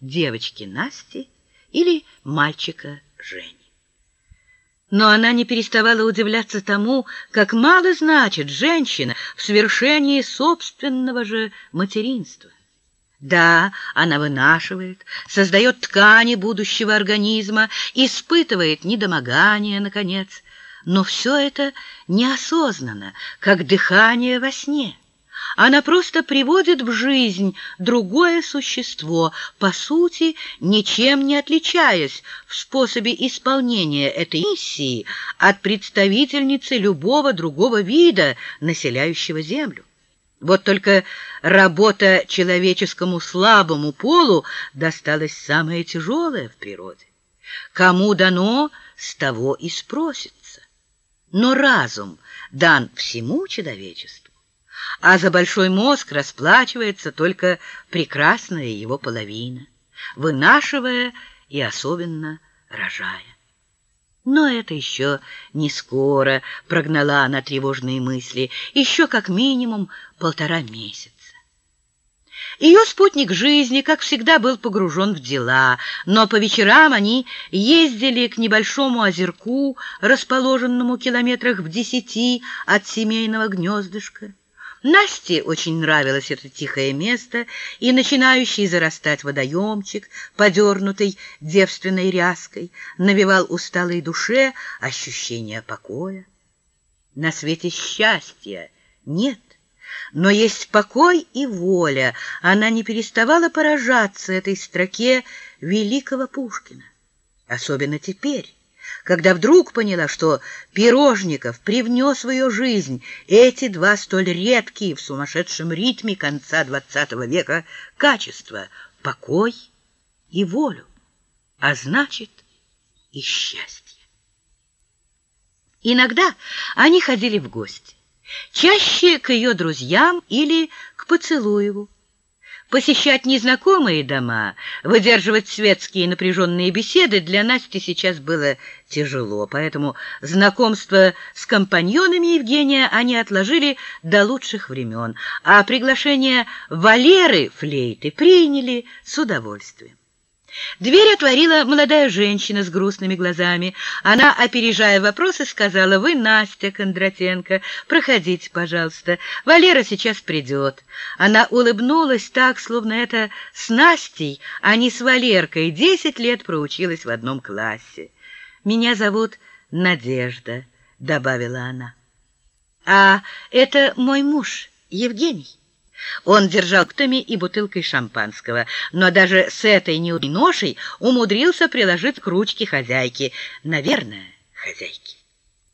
девочки Насти или мальчика Жени. Но она не переставала удивляться тому, как мало значит женщина в свершении собственного же материнства. Да, она вынашивает, создает ткани будущего организма, испытывает недомогание, наконец, но все это неосознанно, как дыхание во сне. Она просто приводит в жизнь другое существо, по сути, ничем не отличаясь в способе исполнения этой миссии от представительницы любого другого вида, населяющего Землю. Вот только работа человеческому слабому полу досталась самая тяжелая в природе. Кому дано, с того и спросится. Но разум дан всему человечеству, а за большой мозг расплачивается только прекрасная его половина, вынашивая и особенно рожая. Но это еще не скоро, прогнала она тревожные мысли, еще как минимум полтора месяца. Ее спутник жизни, как всегда, был погружен в дела, но по вечерам они ездили к небольшому озерку, расположенному километрах в десяти от семейного гнездышка. Насте очень нравилось это тихое место и начинающий зарастать водоемчик, подернутый девственной ряской, навевал усталой душе ощущение покоя. На свете счастья нет, но есть покой и воля. Она не переставала поражаться этой строке великого Пушкина, особенно теперь когда вдруг поняла, что Пирожников привнес в ее жизнь эти два столь редкие в сумасшедшем ритме конца XX века качества — покой и волю, а значит и счастье. Иногда они ходили в гости, чаще к ее друзьям или к Поцелуеву, Посещать незнакомые дома, выдерживать светские напряженные беседы для Насти сейчас было тяжело, поэтому знакомство с компаньонами Евгения они отложили до лучших времен, а приглашение Валеры Флейты приняли с удовольствием. Дверь отворила молодая женщина с грустными глазами. Она, опережая вопросы, сказала, «Вы Настя Кондратенко, проходите, пожалуйста. Валера сейчас придет». Она улыбнулась так, словно это с Настей, а не с Валеркой. Десять лет проучилась в одном классе. «Меня зовут Надежда», — добавила она. «А это мой муж, Евгений». Он держал ктами и бутылкой шампанского, но даже с этой неудобной ношей умудрился приложить к ручке хозяйки. Наверное, хозяйки.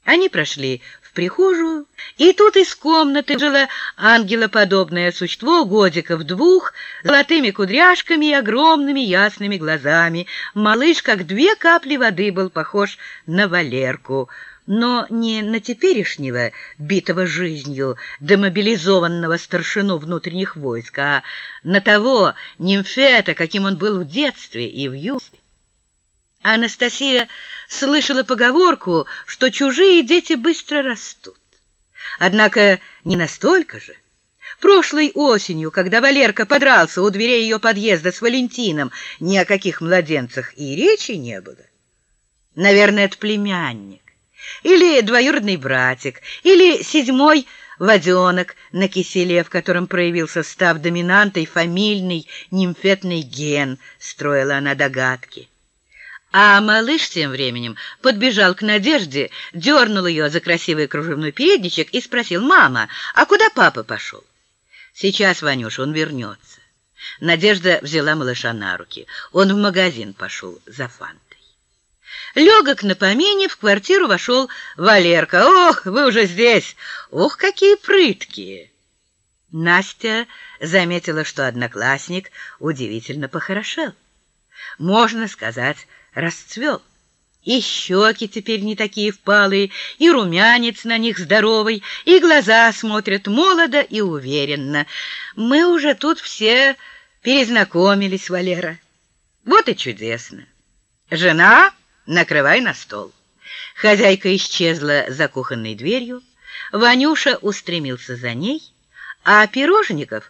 Они прошли в прихожую, и тут из комнаты жило ангелоподобное существо годиков двух, золотыми кудряшками и огромными ясными глазами. Малыш, как две капли воды, был похож на Валерку — но не на теперешнего, битого жизнью, демобилизованного старшину внутренних войск, а на того нимфета, каким он был в детстве и в юности. Анастасия слышала поговорку, что чужие дети быстро растут. Однако не настолько же. Прошлой осенью, когда Валерка подрался у дверей ее подъезда с Валентином, ни о каких младенцах и речи не было. Наверное, это племянник или двоюродный братик, или седьмой воденок на киселе, в котором проявился став доминантой фамильный нимфетный ген, строила она догадки. А малыш тем временем подбежал к Надежде, дернул ее за красивый кружевной передничек и спросил, «Мама, а куда папа пошел?» «Сейчас, Ванюш, он вернется». Надежда взяла малыша на руки. Он в магазин пошел за фан. Легок на помине в квартиру вошел Валерка. «Ох, вы уже здесь! Ох, какие прыткие!» Настя заметила, что одноклассник удивительно похорошел. Можно сказать, расцвел. И щеки теперь не такие впалые, и румянец на них здоровый, и глаза смотрят молодо и уверенно. Мы уже тут все перезнакомились, Валера. Вот и чудесно. Жена накрывай на стол». Хозяйка исчезла за кухонной дверью, Ванюша устремился за ней, а Пирожников